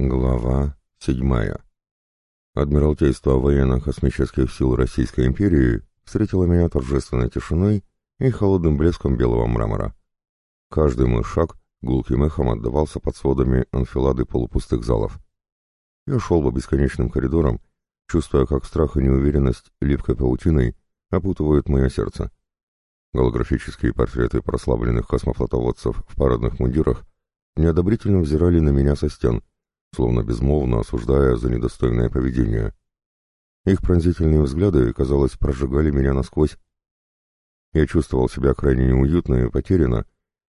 Глава 7. Адмиралтейство военно-космических сил Российской империи встретило меня торжественной тишиной и холодным блеском белого мрамора. Каждый мой шаг гулким эхом отдавался под сводами анфилады полупустых залов. Я шел по бесконечным коридорам, чувствуя, как страх и неуверенность липкой паутиной опутывают мое сердце. Голографические портреты прославленных космофлотоводцев в парадных мундирах неодобрительно взирали на меня со стен — словно безмолвно осуждая за недостойное поведение. Их пронзительные взгляды, казалось, прожигали меня насквозь. Я чувствовал себя крайне неуютно и потерянно,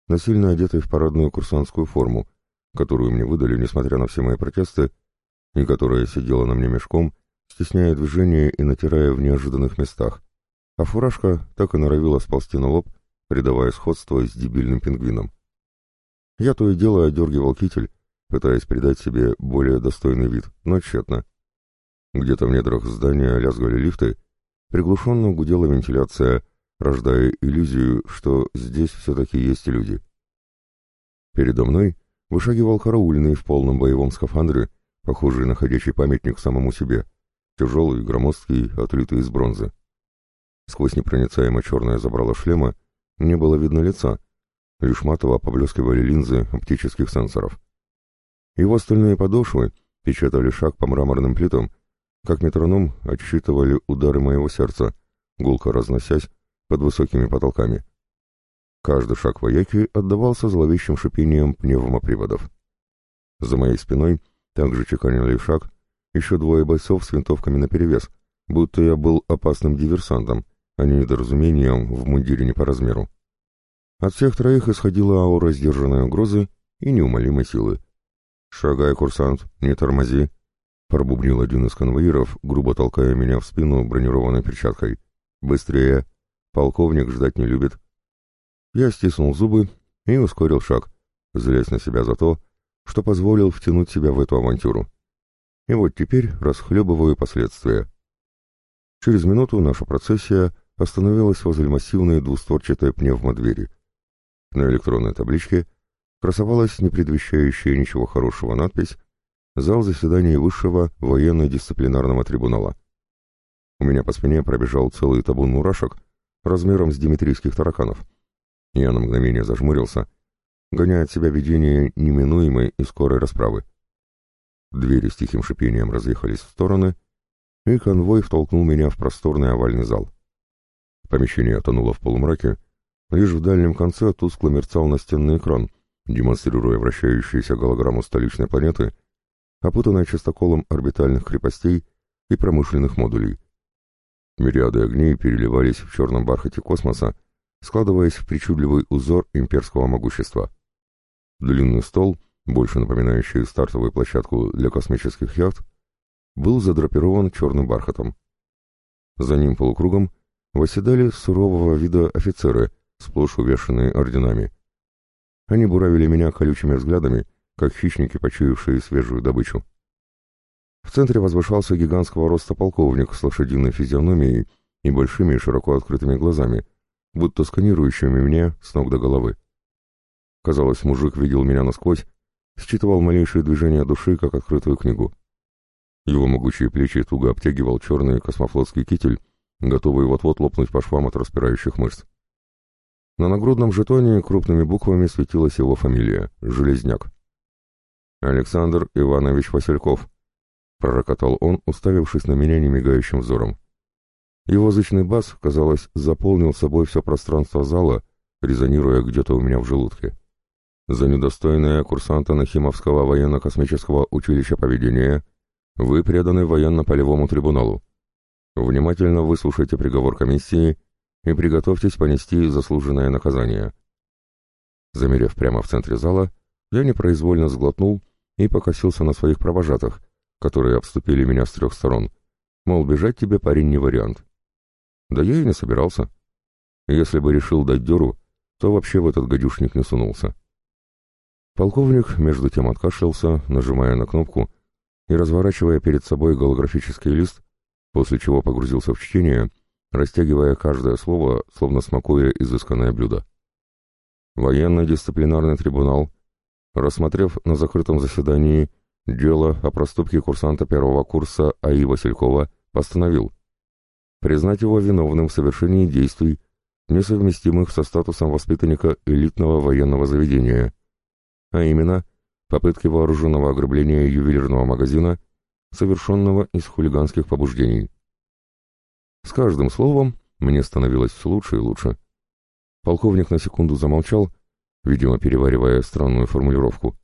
насильно одетый в парадную курсантскую форму, которую мне выдали, несмотря на все мои протесты, и которая сидела на мне мешком, стесняя движение и натирая в неожиданных местах. А фуражка так и норовила сползти на лоб, придавая сходство с дебильным пингвином. Я то и дело одергивал китель, пытаясь придать себе более достойный вид, но тщетно. Где-то в недрах здания лязгали лифты, приглушенно гудела вентиляция, рождая иллюзию, что здесь все-таки есть люди. Передо мной вышагивал караульный в полном боевом скафандре, похожий на ходячий памятник самому себе, тяжелый, громоздкий, отлитый из бронзы. Сквозь непроницаемо черное забрало шлема не было видно лица, лишь матово поблескивали линзы оптических сенсоров. Его стальные подошвы печатали шаг по мраморным плитам, как метроном отсчитывали удары моего сердца, гулко разносясь под высокими потолками. Каждый шаг вояки отдавался зловещим шипением пневмоприводов. За моей спиной также чеканили шаг еще двое бойцов с винтовками наперевес, будто я был опасным диверсантом, а не недоразумением в мундире не по размеру. От всех троих исходила аура сдержанной угрозы и неумолимой силы. «Шагай, курсант, не тормози!» — пробубнил один из конвоиров, грубо толкая меня в спину бронированной перчаткой. «Быстрее! Полковник ждать не любит!» Я стиснул зубы и ускорил шаг, злясь на себя за то, что позволил втянуть себя в эту авантюру. И вот теперь расхлебываю последствия. Через минуту наша процессия остановилась возле массивной двустворчатой пневмодвери. На электронной табличке красовалась не предвещающая ничего хорошего надпись «Зал заседаний Высшего военно-дисциплинарного трибунала». У меня по спине пробежал целый табун мурашек размером с димитрийских тараканов. Я на мгновение зажмурился, гоняя от себя видение неминуемой и скорой расправы. Двери с тихим шипением разъехались в стороны, и конвой втолкнул меня в просторный овальный зал. Помещение тонуло в полумраке, лишь в дальнем конце тускло мерцал настенный экран — демонстрируя вращающиеся голограмму столичной планеты, опутанная частоколом орбитальных крепостей и промышленных модулей. Мириады огней переливались в черном бархате космоса, складываясь в причудливый узор имперского могущества. Длинный стол, больше напоминающий стартовую площадку для космических яхт, был задрапирован черным бархатом. За ним полукругом восседали сурового вида офицеры, сплошь увешанные орденами. Они буравили меня колючими взглядами, как хищники, почуявшие свежую добычу. В центре возвышался гигантского роста полковник с лошадиной физиономией и большими широко открытыми глазами, будто сканирующими меня с ног до головы. Казалось, мужик видел меня насквозь, считывал малейшие движения души, как открытую книгу. Его могучие плечи туго обтягивал черный космофлотский китель, готовый вот-вот лопнуть по швам от распирающих мышц. На нагрудном жетоне крупными буквами светилась его фамилия — Железняк. «Александр Иванович Васильков», — пророкотал он, уставившись на меня немигающим взором. Его зычный бас, казалось, заполнил собой все пространство зала, резонируя где-то у меня в желудке. «За недостойное курсанта Нахимовского военно-космического училища поведения вы преданы военно-полевому трибуналу. Внимательно выслушайте приговор комиссии и приготовьтесь понести заслуженное наказание». Замерев прямо в центре зала, я непроизвольно сглотнул и покосился на своих провожатых, которые обступили меня с трех сторон. Мол, бежать тебе, парень, не вариант. Да я и не собирался. Если бы решил дать дёру, то вообще в этот гадюшник не сунулся. Полковник между тем откашлялся, нажимая на кнопку и разворачивая перед собой голографический лист, после чего погрузился в чтение — растягивая каждое слово, словно смакуя изысканное блюдо. Военный дисциплинарный трибунал, рассмотрев на закрытом заседании дело о проступке курсанта первого курса АИ Василькова, постановил признать его виновным в совершении действий, несовместимых со статусом воспитанника элитного военного заведения, а именно попытки вооруженного ограбления ювелирного магазина, совершенного из хулиганских побуждений. С каждым словом мне становилось все лучше и лучше. Полковник на секунду замолчал, видимо, переваривая странную формулировку.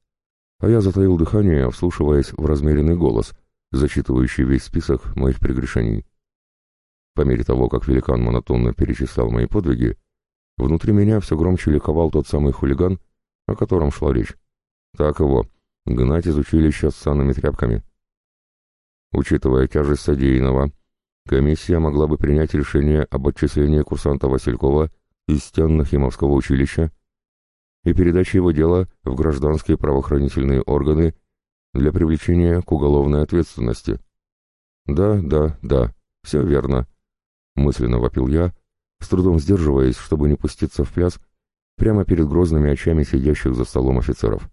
А я затаил дыхание, вслушиваясь в размеренный голос, зачитывающий весь список моих прегрешений. По мере того, как великан монотонно перечислял мои подвиги, внутри меня все громче ликовал тот самый хулиган, о котором шла речь. Так его, гнать из училища с санными тряпками. Учитывая тяжесть содеянного, комиссия могла бы принять решение об отчислении курсанта Василькова из стен Нахимовского училища и передаче его дела в гражданские правоохранительные органы для привлечения к уголовной ответственности. «Да, да, да, все верно», — мысленно вопил я, с трудом сдерживаясь, чтобы не пуститься в пляс прямо перед грозными очами сидящих за столом офицеров.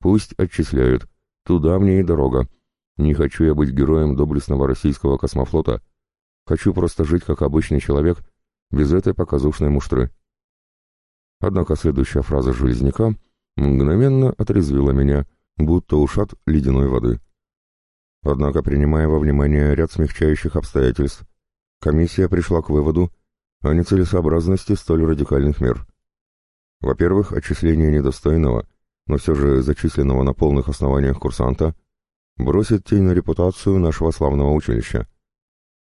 «Пусть отчисляют. Туда мне и дорога. Не хочу я быть героем доблестного российского космофлота», — Хочу просто жить как обычный человек, без этой показушной муштры. Однако следующая фраза железняка мгновенно отрезвила меня, будто ушат ледяной воды. Однако, принимая во внимание ряд смягчающих обстоятельств, комиссия пришла к выводу о нецелесообразности столь радикальных мер. Во-первых, отчисление недостойного, но все же зачисленного на полных основаниях курсанта, бросит тень на репутацию нашего славного училища.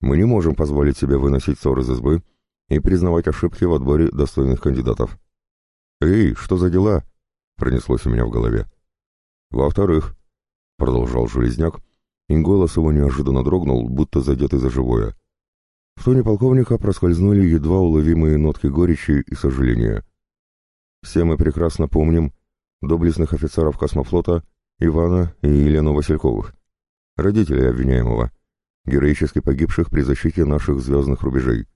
Мы не можем позволить себе выносить ссор из избы и признавать ошибки в отборе достойных кандидатов. «Эй, что за дела?» — пронеслось у меня в голове. «Во-вторых», — продолжал Железняк, и голос его неожиданно дрогнул, будто задетый за живое. В тоне полковника проскользнули едва уловимые нотки горечи и сожаления. «Все мы прекрасно помним доблестных офицеров космофлота Ивана и Елену Васильковых, родителей обвиняемого» героически погибших при защите наших звездных рубежей.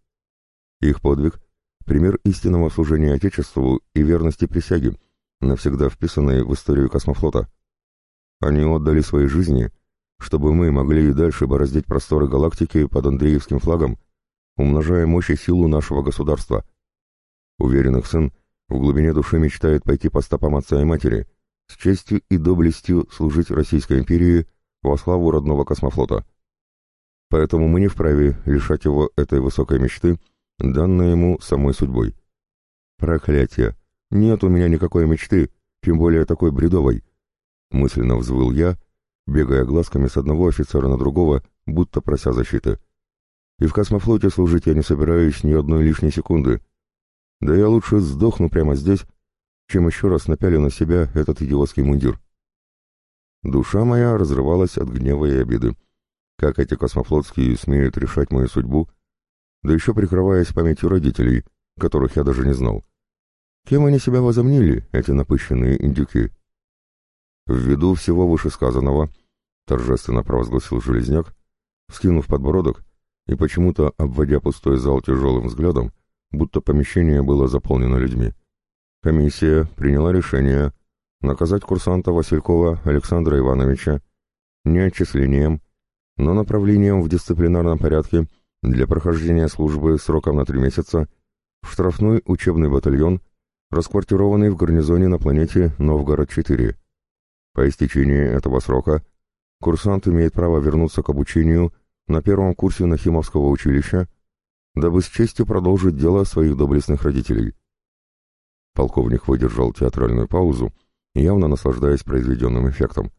Их подвиг — пример истинного служения Отечеству и верности присяге, навсегда вписанной в историю космофлота. Они отдали свои жизни, чтобы мы могли и дальше бороздить просторы галактики под Андреевским флагом, умножая мощь и силу нашего государства. Уверенных сын в глубине души мечтает пойти по стопам отца и матери, с честью и доблестью служить Российской империи во славу родного космофлота поэтому мы не вправе лишать его этой высокой мечты, данной ему самой судьбой. Проклятие! Нет у меня никакой мечты, тем более такой бредовой! Мысленно взвыл я, бегая глазками с одного офицера на другого, будто прося защиты. И в космофлоте служить я не собираюсь ни одной лишней секунды. Да я лучше сдохну прямо здесь, чем еще раз напялю на себя этот идиотский мундир. Душа моя разрывалась от гнева и обиды. Как эти космофлотские смеют решать мою судьбу, да еще прикрываясь памятью родителей, которых я даже не знал. Кем они себя возомнили, эти напыщенные индюки? Ввиду всего вышесказанного, торжественно провозгласил Железняк, скинув подбородок и почему-то обводя пустой зал тяжелым взглядом, будто помещение было заполнено людьми. Комиссия приняла решение наказать курсанта Василькова Александра Ивановича не отчислением, но направлением в дисциплинарном порядке для прохождения службы сроком на три месяца в штрафной учебный батальон, расквартированный в гарнизоне на планете Новгород-4. По истечении этого срока курсант имеет право вернуться к обучению на первом курсе Нахимовского училища, дабы с честью продолжить дело своих доблестных родителей. Полковник выдержал театральную паузу, явно наслаждаясь произведенным эффектом.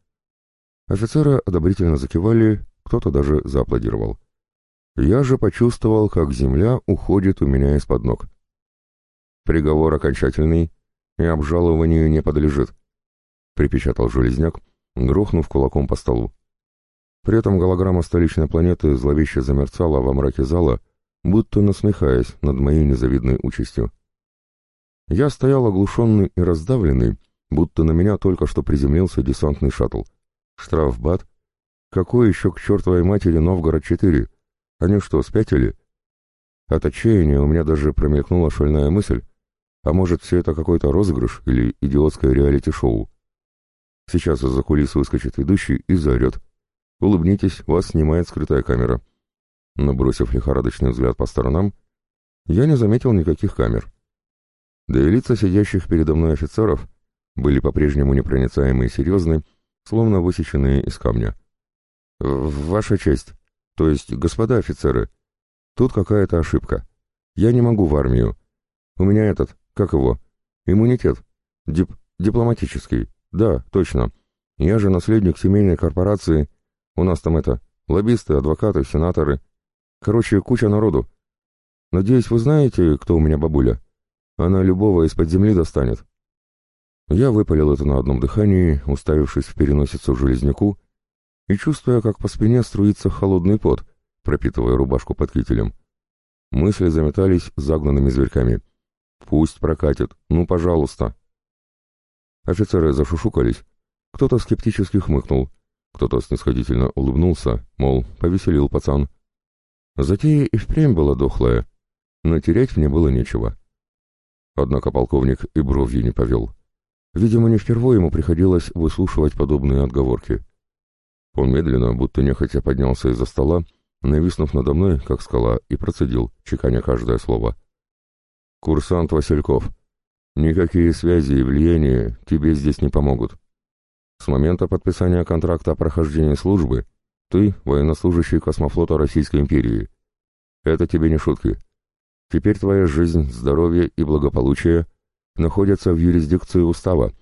Офицеры одобрительно закивали кто-то даже зааплодировал. Я же почувствовал, как земля уходит у меня из-под ног. Приговор окончательный и обжалованию не подлежит, припечатал железняк, грохнув кулаком по столу. При этом голограмма столичной планеты зловеще замерцала во мраке зала, будто насмехаясь над моей незавидной участью. Я стоял оглушенный и раздавленный, будто на меня только что приземлился десантный шаттл. Штрафбат какой еще к чертовой матери Новгород-4? Они что, спятили? От отчаяния у меня даже промелькнула шальная мысль. А может, все это какой-то розыгрыш или идиотское реалити-шоу? Сейчас из-за кулис выскочит ведущий и заорет. «Улыбнитесь, вас снимает скрытая камера». Набросив лихорадочный взгляд по сторонам, я не заметил никаких камер. Да и лица сидящих передо мной офицеров были по-прежнему непроницаемы и серьезны, словно высеченные из камня. В вашу честь, то есть, господа офицеры, тут какая-то ошибка. Я не могу в армию. У меня этот, как его, иммунитет, дип дипломатический. Да, точно. Я же наследник семейной корпорации. У нас там это, лоббисты, адвокаты, сенаторы. Короче, куча народу. Надеюсь, вы знаете, кто у меня бабуля? Она любого из-под земли достанет». Я выпалил это на одном дыхании, уставившись в переносицу железняку, и, чувствуя, как по спине струится холодный пот, пропитывая рубашку под кителем. Мысли заметались загнанными зверьками. «Пусть прокатит, ну, пожалуйста!» Офицеры зашушукались. Кто-то скептически хмыкнул, кто-то снисходительно улыбнулся, мол, повеселил пацан. Затея и впрямь была дохлая, но терять мне было нечего. Однако полковник и бровью не повел. Видимо, не впервые ему приходилось выслушивать подобные отговорки. Он медленно, будто нехотя поднялся из-за стола, нависнув надо мной, как скала, и процедил, чеканя каждое слово. «Курсант Васильков, никакие связи и влияния тебе здесь не помогут. С момента подписания контракта о прохождении службы ты военнослужащий космофлота Российской империи. Это тебе не шутки. Теперь твоя жизнь, здоровье и благополучие находятся в юрисдикции устава,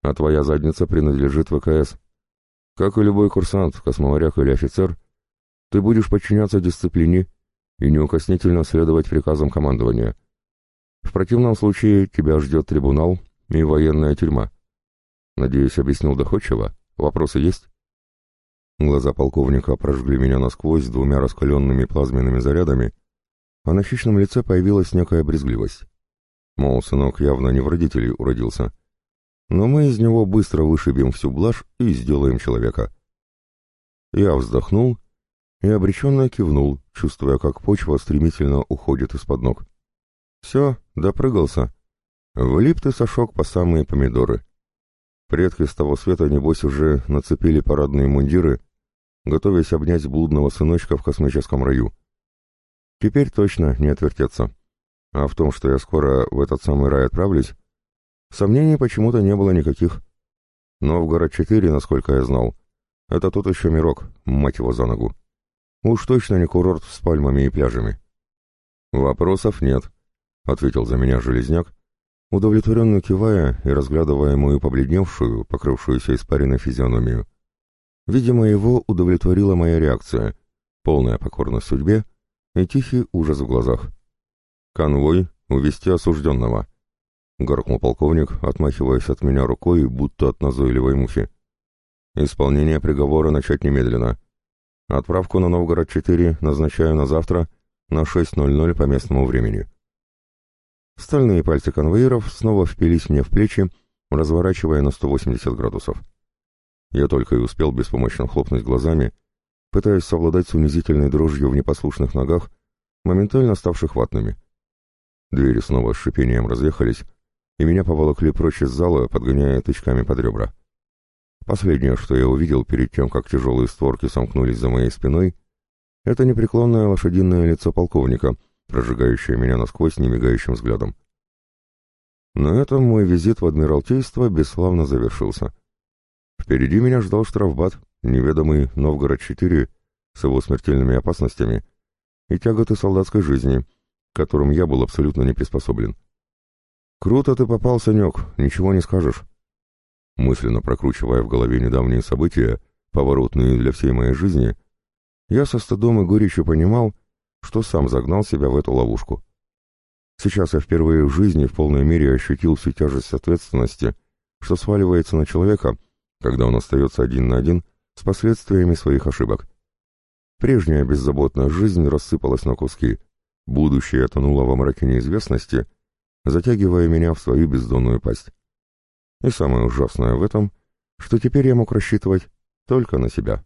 а твоя задница принадлежит ВКС. Как и любой курсант, космоваряк или офицер, ты будешь подчиняться дисциплине и неукоснительно следовать приказам командования. В противном случае тебя ждет трибунал и военная тюрьма. Надеюсь, объяснил доходчиво? Вопросы есть? Глаза полковника прожгли меня насквозь двумя раскаленными плазменными зарядами, а на хищном лице появилась некая брезгливость. Мол, сынок явно не в родителей уродился — но мы из него быстро вышибем всю блажь и сделаем человека. Я вздохнул и обреченно кивнул, чувствуя, как почва стремительно уходит из-под ног. Все, допрыгался. Влип ты, Сашок, по самые помидоры. Предки с того света, небось, уже нацепили парадные мундиры, готовясь обнять блудного сыночка в космическом раю. Теперь точно не отвертеться. А в том, что я скоро в этот самый рай отправлюсь, Сомнений почему-то не было никаких. Новгород-4, насколько я знал, это тут еще мирок, мать его за ногу. Уж точно не курорт с пальмами и пляжами. Вопросов нет, — ответил за меня Железняк, удовлетворенно кивая и разглядывая мою побледневшую, покрывшуюся испариной физиономию. Видимо, его удовлетворила моя реакция, полная покорность судьбе и тихий ужас в глазах. «Конвой, увести осужденного», — горкнул полковник, отмахиваясь от меня рукой, будто от назойливой мухи. «Исполнение приговора начать немедленно. Отправку на Новгород-4 назначаю на завтра на 6.00 по местному времени». Стальные пальцы конвейеров снова впились мне в плечи, разворачивая на 180 градусов. Я только и успел беспомощно хлопнуть глазами, пытаясь совладать с унизительной дрожью в непослушных ногах, моментально ставших ватными. Двери снова с шипением разъехались, и меня поволокли прочь из зала, подгоняя тычками под ребра. Последнее, что я увидел перед тем, как тяжелые створки сомкнулись за моей спиной, это непреклонное лошадиное лицо полковника, прожигающее меня насквозь немигающим взглядом. На этом мой визит в Адмиралтейство бесславно завершился. Впереди меня ждал штрафбат, неведомый Новгород-4, с его смертельными опасностями и тяготы солдатской жизни, к которым я был абсолютно не приспособлен. «Круто ты попал, Санек, ничего не скажешь». Мысленно прокручивая в голове недавние события, поворотные для всей моей жизни, я со стыдом и горечью понимал, что сам загнал себя в эту ловушку. Сейчас я впервые в жизни в полной мере ощутил всю тяжесть ответственности, что сваливается на человека, когда он остается один на один с последствиями своих ошибок. Прежняя беззаботная жизнь рассыпалась на куски, будущее тонуло во мраке неизвестности — затягивая меня в свою бездонную пасть. И самое ужасное в этом, что теперь я мог рассчитывать только на себя.